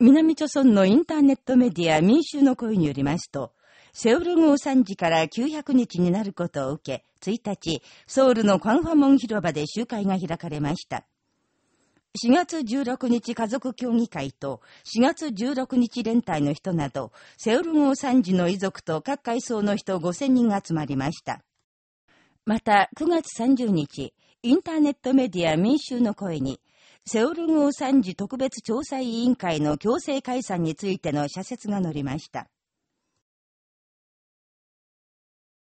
南朝村のインターネットメディア民衆の声によりますと、セウル号3時から900日になることを受け、1日、ソウルのカンファモン広場で集会が開かれました。4月16日家族協議会と4月16日連帯の人など、セウル号3時の遺族と各階層の人5000人が集まりました。また、9月30日、インターネットメディア民衆の声に、セオル号参事特別調査委員会の強制解散についての社説が載りました。